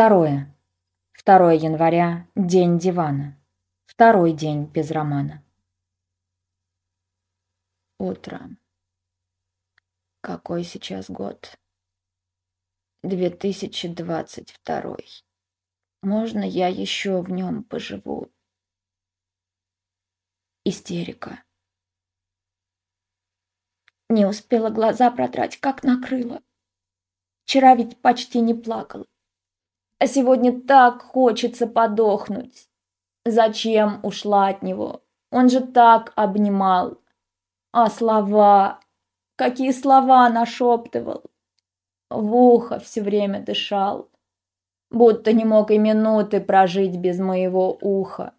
Второе. 2 января. День дивана. Второй день без романа. Утро. Какой сейчас год? 2022. Можно я еще в нем поживу? Истерика. Не успела глаза продрать, как накрыла. Вчера ведь почти не плакала. А сегодня так хочется подохнуть. Зачем ушла от него? Он же так обнимал. А слова... Какие слова нашептывал. В ухо все время дышал. Будто не мог и минуты прожить без моего уха.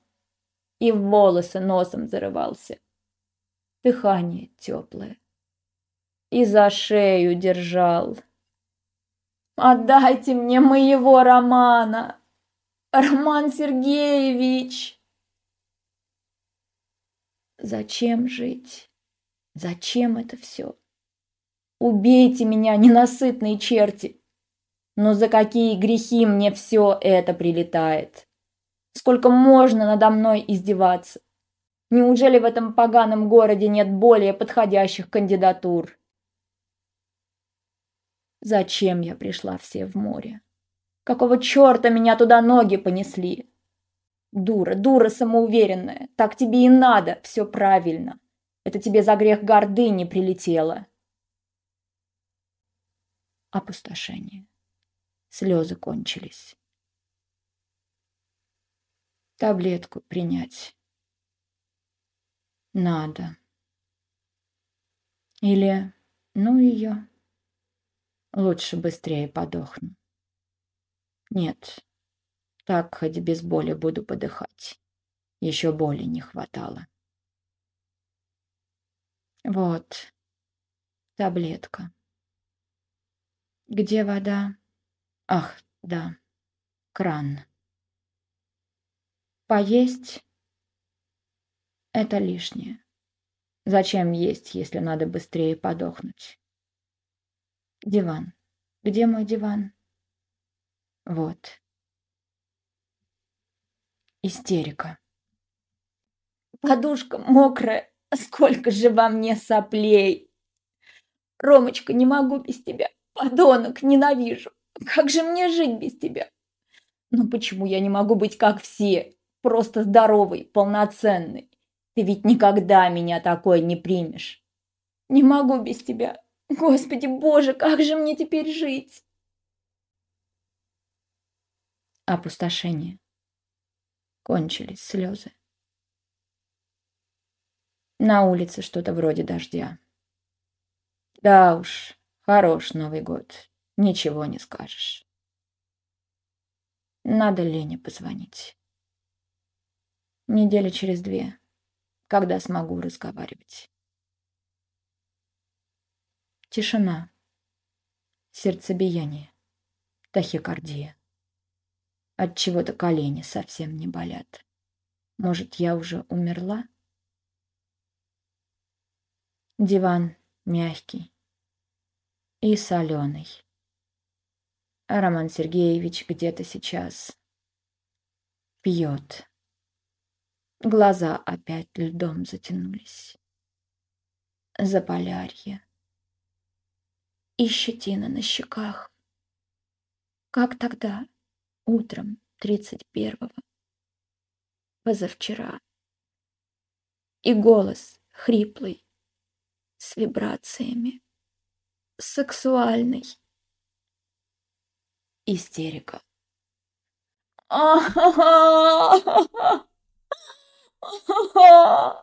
И в волосы носом зарывался. Дыхание теплое. И за шею держал. Отдайте мне моего Романа! Роман Сергеевич!» Зачем жить? Зачем это все? Убейте меня, ненасытные черти! Но за какие грехи мне все это прилетает? Сколько можно надо мной издеваться? Неужели в этом поганом городе нет более подходящих кандидатур? Зачем я пришла все в море? Какого черта меня туда ноги понесли? Дура, дура самоуверенная. Так тебе и надо, все правильно. Это тебе за грех гордыни прилетело. Опустошение. Слезы кончились. Таблетку принять. Надо. Или, ну ее. Лучше быстрее подохну. Нет, так хоть без боли буду подыхать. Еще боли не хватало. Вот, таблетка. Где вода? Ах, да, кран. Поесть? Это лишнее. Зачем есть, если надо быстрее подохнуть? Диван. Где мой диван? Вот. Истерика. Подушка мокрая. Сколько же во мне соплей. Ромочка, не могу без тебя. Подонок, ненавижу. Как же мне жить без тебя? Ну почему я не могу быть как все? Просто здоровый, полноценный. Ты ведь никогда меня такой не примешь. Не могу без тебя. Господи боже, как же мне теперь жить? Опустошение. Кончились слезы. На улице что-то вроде дождя. Да уж, хорош Новый год. Ничего не скажешь. Надо Лене позвонить. Недели через две, когда смогу разговаривать. Тишина. Сердцебиение. Тахикардия. От чего-то колени совсем не болят. Может, я уже умерла? Диван мягкий и соленый. А Роман Сергеевич где-то сейчас пьет. Глаза опять льдом затянулись. Заполярье и щетина на щеках. Как тогда, утром тридцать первого, позавчера. И голос хриплый, с вибрациями, сексуальный. Истерика.